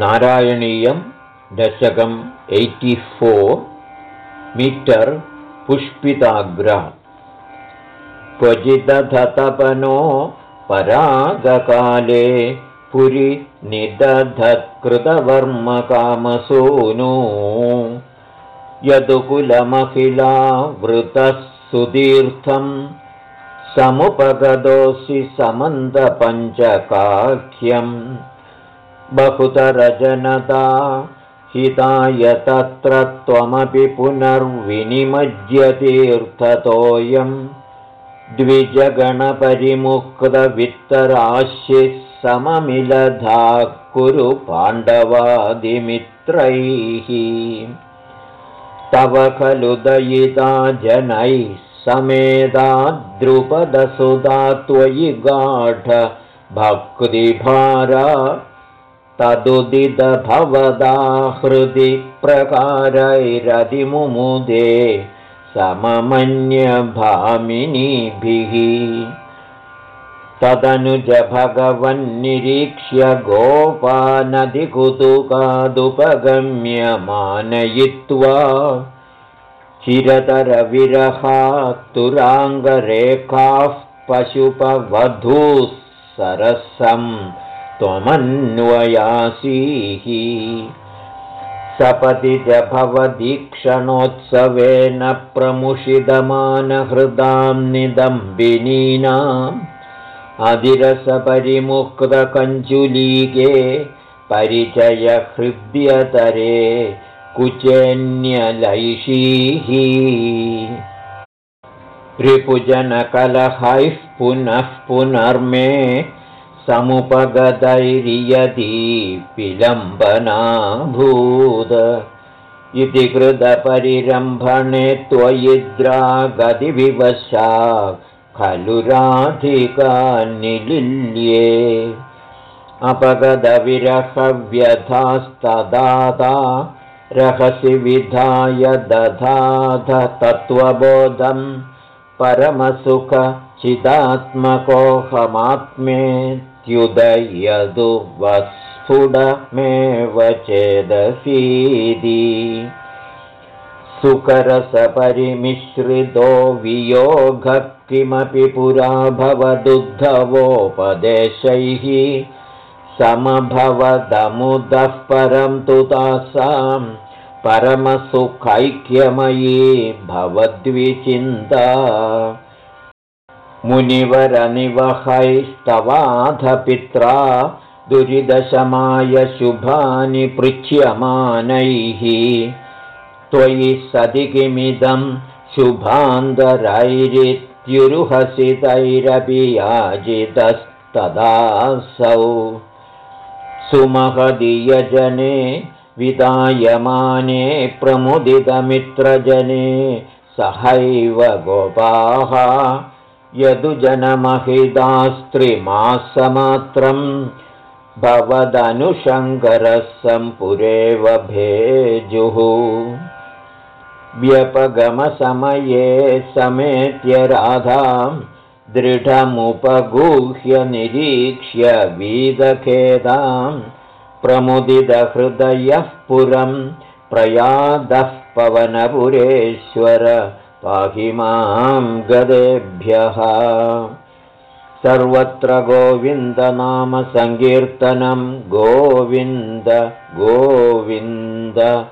नारायणीयं दशकम् eighty four metre पुष्पिताग्र। क्वचिदधतपनो परागकाले पुरि निदधत्कृतवर्मकामसूनो। यदुकुलमखिला वृतः सुतीर्थं समुपगतोऽसि समन्दपञ्चकाख्यम् बहुतरजनता हिताय तत्र त्वमपि पुनर्विनिमज्यतीर्थतोऽयम् द्विजगणपरिमुक्तवित्तराशिः सममिलधा कुरु पाण्डवादिमित्रैः। तव खलु दयिता जनैः समेधा द्रुपदसुधा त्वयि गाढ भक्तिभारा तदुदितभवदा हृदि प्रकारैरतिमुमुदे सममन्यभामिनीभिः। तदनुज भगवन्निरीक्ष्य गोपानधिकुतुकादुपगम्यमानयित्वा चिरतरविरहातुराङ्गरेखाः पशुपवधूः सरसं त्वमन्वयासीः। सपदि च भवदीक्षणोत्सवेन प्रमुषिदमानहृदां निदम्बिनीनाम् अधिरसपरिमुक्तकञ्चुलीके परिचयहृद्यतरे कुचेन्यलैषीः रिपुजनकलहैः पुनः पुनर्मे विलम्बनाभूद इति कृतपरिरम्भणे त्वयिद्रागतिविवशा खलु राधिका निलिल्ये। अपगदविरहव्यथास्तदाता रहसि विधाय दधाध तत्त्वबोधं वस्फुटमेव चेदसीदि सुकरसपरिमिश्रितो वियोगः किमपि पुरा भवदुद्धवोपदेशैः समभवदमुदः परं तु तासां परमसुखैक्यमयी भवद्विचिन्ता मुनिवरनिवहैस्तवाधपित्रा दुरिदशमाय शुभानि पृच्छ्यमानैः। त्वयि सदि किमिदं शुभान्तरैरित्युरुहसितैरपि याजितस्तदासौ सुमहदीयजने विदायमाने प्रमुदितमित्रजने सहैव गोपाः यदुजनमहिदास्त्रिमासमात्रं भवदनुशङ्करः सम्पुरेव भेजुः। व्यपगमसमये समेत्य राधां दृढमुपगूह्य निरीक्ष्य वीदखेदां प्रमुदितहृदयः पुरं प्रयादः पवनपुरेश्वर पाहि मां गदेभ्यः। सर्वत्र गोविन्दनामसङ्कीर्तनं गोविन्द गोविन्द